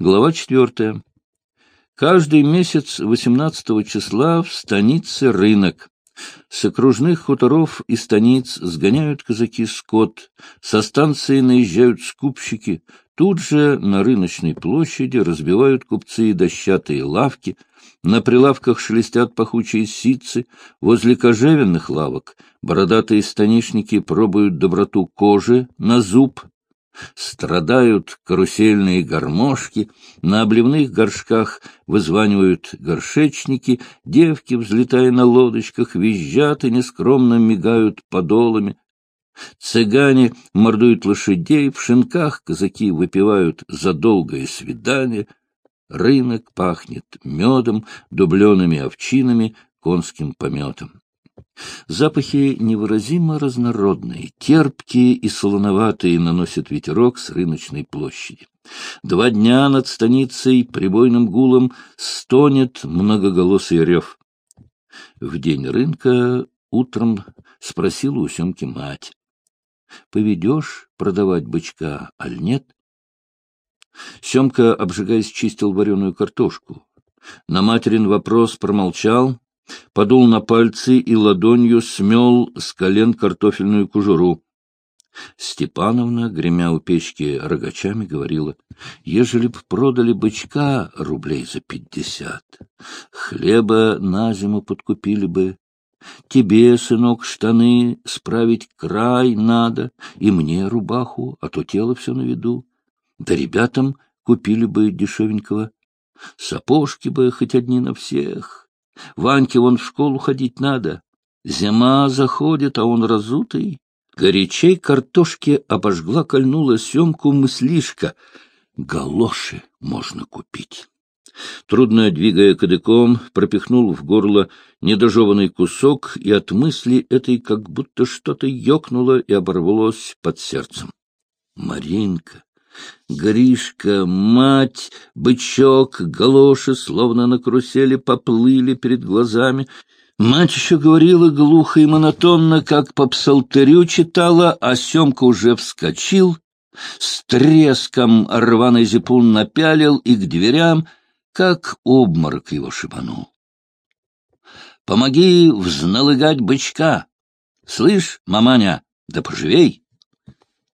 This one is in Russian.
Глава четвертая. Каждый месяц 18 числа в станице рынок. С окружных хуторов и станиц сгоняют казаки скот, со станции наезжают скупщики, тут же на рыночной площади разбивают купцы дощатые лавки, на прилавках шелестят пахучие ситцы, возле кожевенных лавок бородатые станишники пробуют доброту кожи на зуб Страдают карусельные гармошки, на обливных горшках вызванивают горшечники, девки, взлетая на лодочках, визжат и нескромно мигают подолами. Цыгане мордуют лошадей, в шинках казаки выпивают за долгое свидание. Рынок пахнет медом, дубленными овчинами, конским пометом. Запахи невыразимо разнородные, терпкие и солоноватые наносит ветерок с рыночной площади. Два дня над станицей прибойным гулом стонет многоголосый рев. В день рынка утром спросила у Семки мать. — Поведешь продавать бычка, аль нет? Семка, обжигаясь, чистил вареную картошку. На материн вопрос промолчал, подул на пальцы и ладонью смел с колен картофельную кожуру. Степановна, гремя у печки рогачами, говорила, ежели б продали бычка рублей за пятьдесят, хлеба на зиму подкупили бы. Тебе, сынок, штаны справить край надо, и мне рубаху, а то тело все на виду. Да ребятам купили бы дешевенького. Сапожки бы хоть одни на всех. Ваньке вон в школу ходить надо. Зима заходит, а он разутый. Горячей картошки обожгла, кольнула семку мыслишка. Галоши можно купить. Трудно двигая кадыком, пропихнул в горло недожеванный кусок, и от мысли этой как будто что-то ёкнуло и оборвалось под сердцем. Маринка, Гришка, мать, бычок, галоши, словно на карусели, поплыли перед глазами. Мать еще говорила глухо и монотонно, как по псалтырю читала, а Семка уже вскочил, с треском рваный зипун напялил и к дверям, как обморок его шибанул. «Помоги взналыгать бычка! Слышь, маманя, да поживей!»